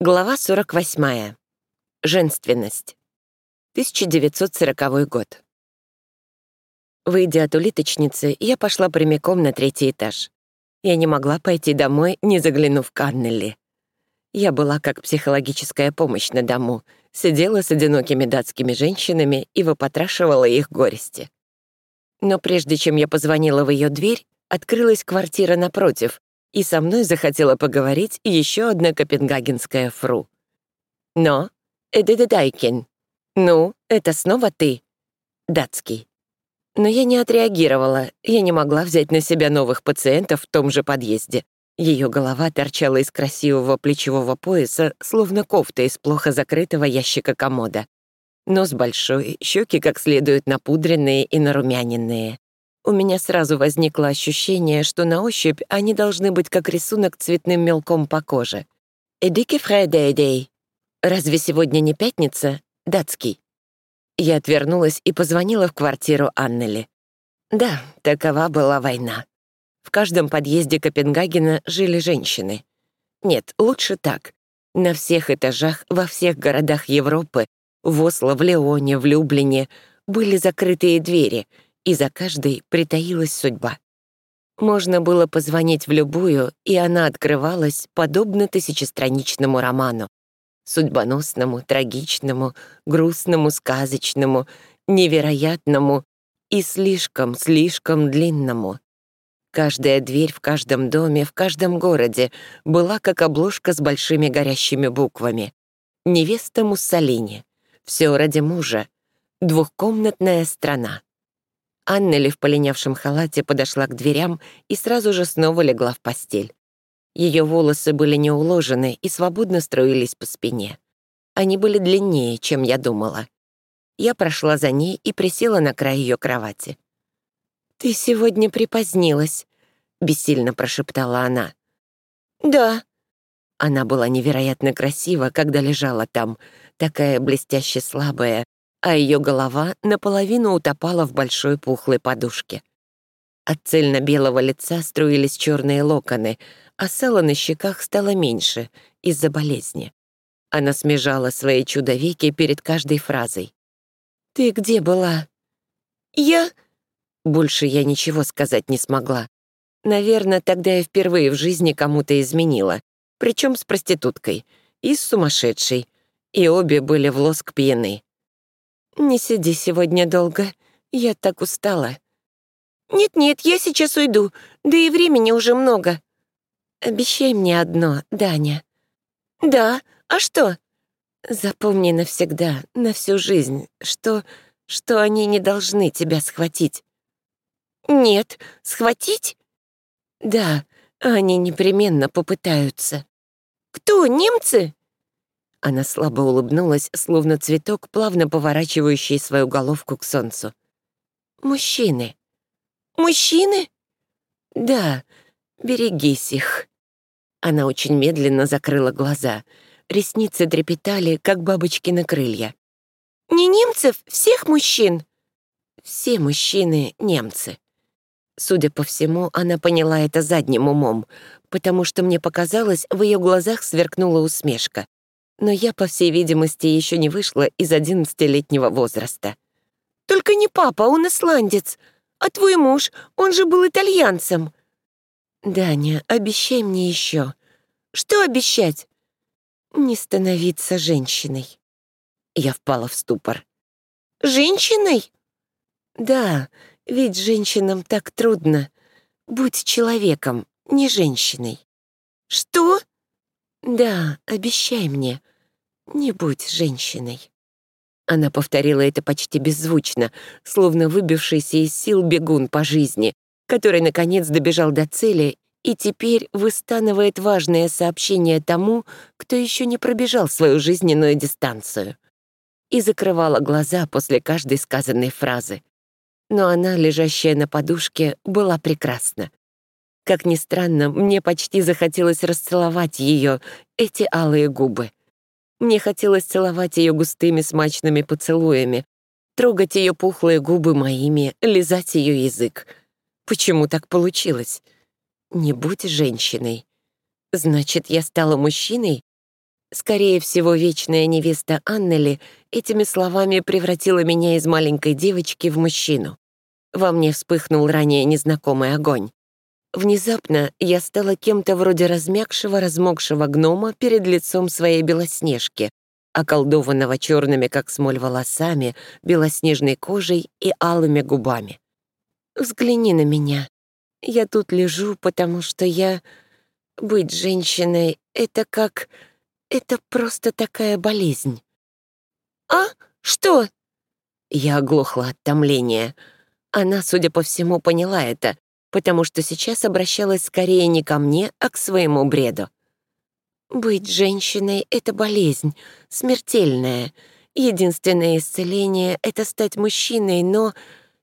Глава 48. Женственность. 1940 год. Выйдя от улиточницы, я пошла прямиком на третий этаж. Я не могла пойти домой, не заглянув к Аннелли. Я была как психологическая помощь на дому, сидела с одинокими датскими женщинами и выпотрашивала их горести. Но прежде чем я позвонила в ее дверь, открылась квартира напротив, и со мной захотела поговорить еще одна копенгагенская фру. Но, Эдедедайкин, ну, это снова ты, датский. Но я не отреагировала, я не могла взять на себя новых пациентов в том же подъезде. Ее голова торчала из красивого плечевого пояса, словно кофта из плохо закрытого ящика комода. Нос большой, щеки как следует напудренные и нарумяненные. У меня сразу возникло ощущение, что на ощупь они должны быть как рисунок цветным мелком по коже. «Эдике фрайдейдей». «Разве сегодня не пятница?» «Датский». Я отвернулась и позвонила в квартиру Аннели. Да, такова была война. В каждом подъезде Копенгагена жили женщины. Нет, лучше так. На всех этажах, во всех городах Европы, в Осло, в Лионе, в Люблине, были закрытые двери — и за каждой притаилась судьба. Можно было позвонить в любую, и она открывалась, подобно тысячестраничному роману. Судьбоносному, трагичному, грустному, сказочному, невероятному и слишком-слишком длинному. Каждая дверь в каждом доме, в каждом городе была как обложка с большими горящими буквами. «Невеста Муссолини», «Все ради мужа», «Двухкомнатная страна». Аннели в полинявшем халате подошла к дверям и сразу же снова легла в постель. Ее волосы были не уложены и свободно строились по спине. Они были длиннее, чем я думала. Я прошла за ней и присела на край ее кровати. «Ты сегодня припозднилась», — бессильно прошептала она. «Да». Она была невероятно красива, когда лежала там, такая блестяще слабая, а ее голова наполовину утопала в большой пухлой подушке. От цельно-белого лица струились черные локоны, а сало на щеках стало меньше из-за болезни. Она смежала свои чудовеки перед каждой фразой. «Ты где была?» «Я...» Больше я ничего сказать не смогла. Наверное, тогда я впервые в жизни кому-то изменила, причем с проституткой и с сумасшедшей, и обе были в лоск пьяны. «Не сиди сегодня долго. Я так устала». «Нет-нет, я сейчас уйду, да и времени уже много». «Обещай мне одно, Даня». «Да, а что?» «Запомни навсегда, на всю жизнь, что... что они не должны тебя схватить». «Нет, схватить?» «Да, они непременно попытаются». «Кто, немцы?» Она слабо улыбнулась, словно цветок, плавно поворачивающий свою головку к солнцу. «Мужчины». «Мужчины?» «Да, берегись их». Она очень медленно закрыла глаза. Ресницы трепетали, как бабочки на крылья. «Не немцев, всех мужчин?» «Все мужчины — немцы». Судя по всему, она поняла это задним умом, потому что мне показалось, в ее глазах сверкнула усмешка но я, по всей видимости, еще не вышла из одиннадцатилетнего возраста. «Только не папа, он исландец. А твой муж, он же был итальянцем». «Даня, обещай мне еще». «Что обещать?» «Не становиться женщиной». Я впала в ступор. «Женщиной?» «Да, ведь женщинам так трудно. Будь человеком, не женщиной». «Что?» «Да, обещай мне, не будь женщиной». Она повторила это почти беззвучно, словно выбившийся из сил бегун по жизни, который, наконец, добежал до цели и теперь выстанывает важное сообщение тому, кто еще не пробежал свою жизненную дистанцию. И закрывала глаза после каждой сказанной фразы. Но она, лежащая на подушке, была прекрасна. Как ни странно, мне почти захотелось расцеловать ее, эти алые губы. Мне хотелось целовать ее густыми смачными поцелуями, трогать ее пухлые губы моими, лизать ее язык. Почему так получилось? Не будь женщиной. Значит, я стала мужчиной? Скорее всего, вечная невеста Аннели этими словами превратила меня из маленькой девочки в мужчину. Во мне вспыхнул ранее незнакомый огонь. Внезапно я стала кем-то вроде размягшего, размокшего гнома перед лицом своей белоснежки, околдованного черными, как смоль, волосами, белоснежной кожей и алыми губами. «Взгляни на меня. Я тут лежу, потому что я... Быть женщиной — это как... Это просто такая болезнь». «А? Что?» Я оглохла от томления. Она, судя по всему, поняла это, потому что сейчас обращалась скорее не ко мне, а к своему бреду. «Быть женщиной — это болезнь, смертельная. Единственное исцеление — это стать мужчиной, но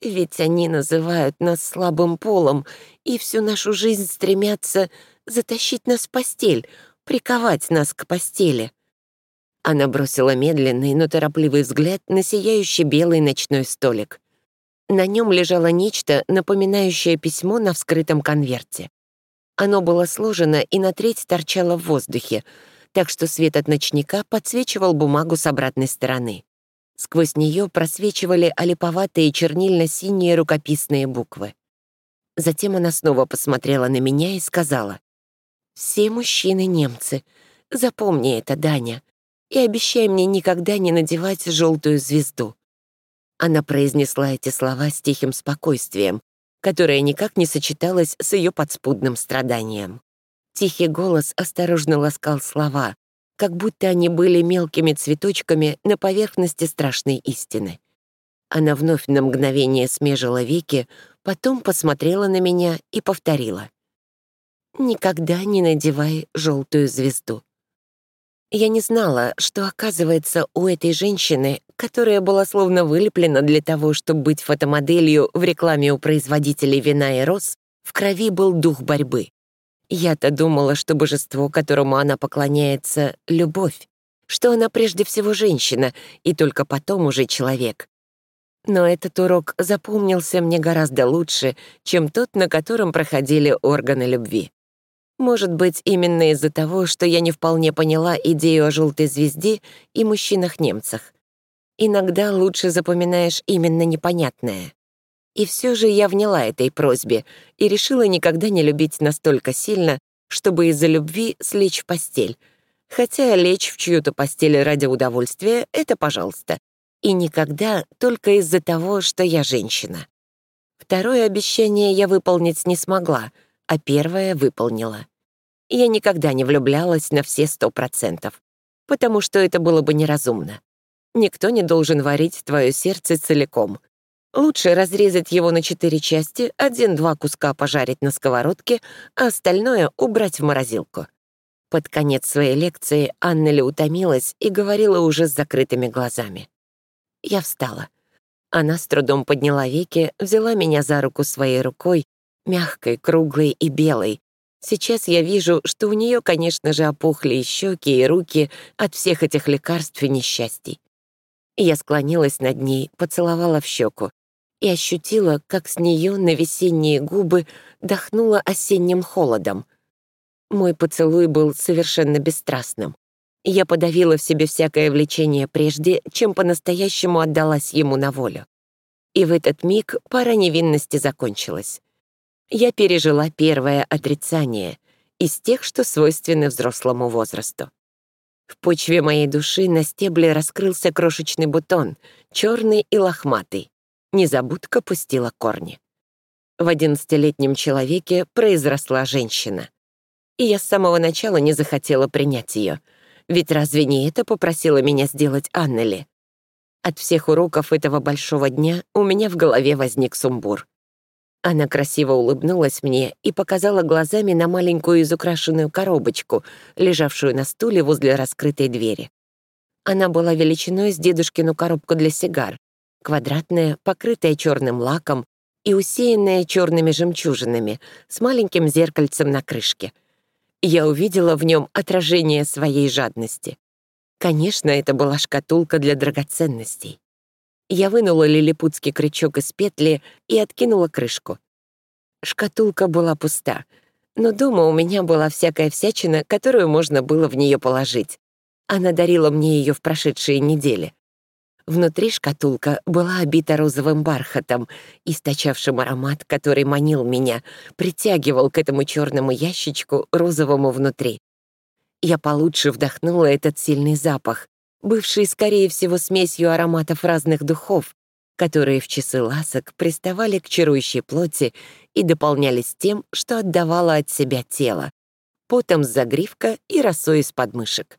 ведь они называют нас слабым полом и всю нашу жизнь стремятся затащить нас в постель, приковать нас к постели. Она бросила медленный, но торопливый взгляд на сияющий белый ночной столик. На нем лежало нечто, напоминающее письмо на вскрытом конверте. Оно было сложено и на треть торчало в воздухе, так что свет от ночника подсвечивал бумагу с обратной стороны. Сквозь нее просвечивали олиповатые чернильно-синие рукописные буквы. Затем она снова посмотрела на меня и сказала, «Все мужчины — немцы. Запомни это, Даня, и обещай мне никогда не надевать желтую звезду». Она произнесла эти слова с тихим спокойствием, которое никак не сочеталось с ее подспудным страданием. Тихий голос осторожно ласкал слова, как будто они были мелкими цветочками на поверхности страшной истины. Она вновь на мгновение смежила веки, потом посмотрела на меня и повторила. «Никогда не надевай желтую звезду». Я не знала, что, оказывается, у этой женщины, которая была словно вылеплена для того, чтобы быть фотомоделью в рекламе у производителей вина и роз, в крови был дух борьбы. Я-то думала, что божество, которому она поклоняется, — любовь, что она прежде всего женщина, и только потом уже человек. Но этот урок запомнился мне гораздо лучше, чем тот, на котором проходили органы любви. Может быть, именно из-за того, что я не вполне поняла идею о желтой звезде и мужчинах-немцах. Иногда лучше запоминаешь именно непонятное. И все же я вняла этой просьбе и решила никогда не любить настолько сильно, чтобы из-за любви слечь в постель. Хотя лечь в чью-то постель ради удовольствия — это пожалуйста. И никогда только из-за того, что я женщина. Второе обещание я выполнить не смогла, а первое выполнила. Я никогда не влюблялась на все сто процентов, потому что это было бы неразумно. Никто не должен варить твое сердце целиком — Лучше разрезать его на четыре части, один-два куска пожарить на сковородке, а остальное убрать в морозилку. Под конец своей лекции Аннели утомилась и говорила уже с закрытыми глазами. Я встала. Она с трудом подняла веки, взяла меня за руку своей рукой, мягкой, круглой и белой. Сейчас я вижу, что у нее, конечно же, опухли и щеки, и руки от всех этих лекарств и несчастий. Я склонилась над ней, поцеловала в щеку и ощутила, как с нее на весенние губы дохнуло осенним холодом. Мой поцелуй был совершенно бесстрастным. Я подавила в себе всякое влечение прежде, чем по-настоящему отдалась ему на волю. И в этот миг пара невинности закончилась. Я пережила первое отрицание из тех, что свойственны взрослому возрасту. В почве моей души на стебле раскрылся крошечный бутон, черный и лохматый. Незабудка пустила корни. В одиннадцатилетнем человеке произросла женщина. И я с самого начала не захотела принять ее, ведь разве не это попросила меня сделать Аннели? От всех уроков этого большого дня у меня в голове возник сумбур. Она красиво улыбнулась мне и показала глазами на маленькую изукрашенную коробочку, лежавшую на стуле возле раскрытой двери. Она была величиной с дедушкину коробку для сигар, квадратная, покрытая черным лаком и усеянная черными жемчужинами, с маленьким зеркальцем на крышке. Я увидела в нем отражение своей жадности. Конечно, это была шкатулка для драгоценностей. Я вынула лилипутский крючок из петли и откинула крышку. Шкатулка была пуста, но дома у меня была всякая всячина, которую можно было в нее положить. Она дарила мне ее в прошедшие недели. Внутри шкатулка была обита розовым бархатом, источавшим аромат, который манил меня, притягивал к этому черному ящичку розовому внутри. Я получше вдохнула этот сильный запах, бывший, скорее всего, смесью ароматов разных духов, которые в часы ласок приставали к чарующей плоти и дополнялись тем, что отдавало от себя тело, потом с загривка и росой из подмышек.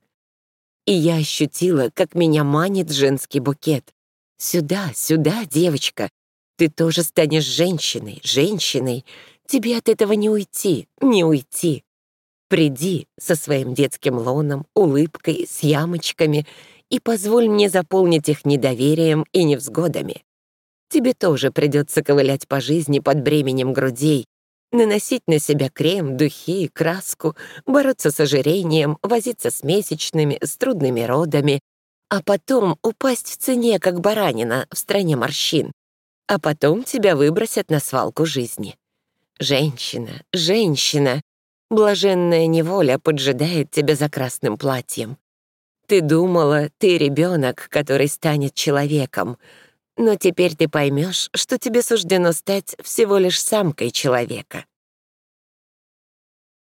И я ощутила, как меня манит женский букет. «Сюда, сюда, девочка. Ты тоже станешь женщиной, женщиной. Тебе от этого не уйти, не уйти. Приди со своим детским лоном, улыбкой, с ямочками и позволь мне заполнить их недоверием и невзгодами. Тебе тоже придется ковылять по жизни под бременем грудей, наносить на себя крем, духи, краску, бороться с ожирением, возиться с месячными, с трудными родами, а потом упасть в цене, как баранина в стране морщин. А потом тебя выбросят на свалку жизни. Женщина, женщина, блаженная неволя поджидает тебя за красным платьем. Ты думала, ты ребенок, который станет человеком, но теперь ты поймешь, что тебе суждено стать всего лишь самкой человека.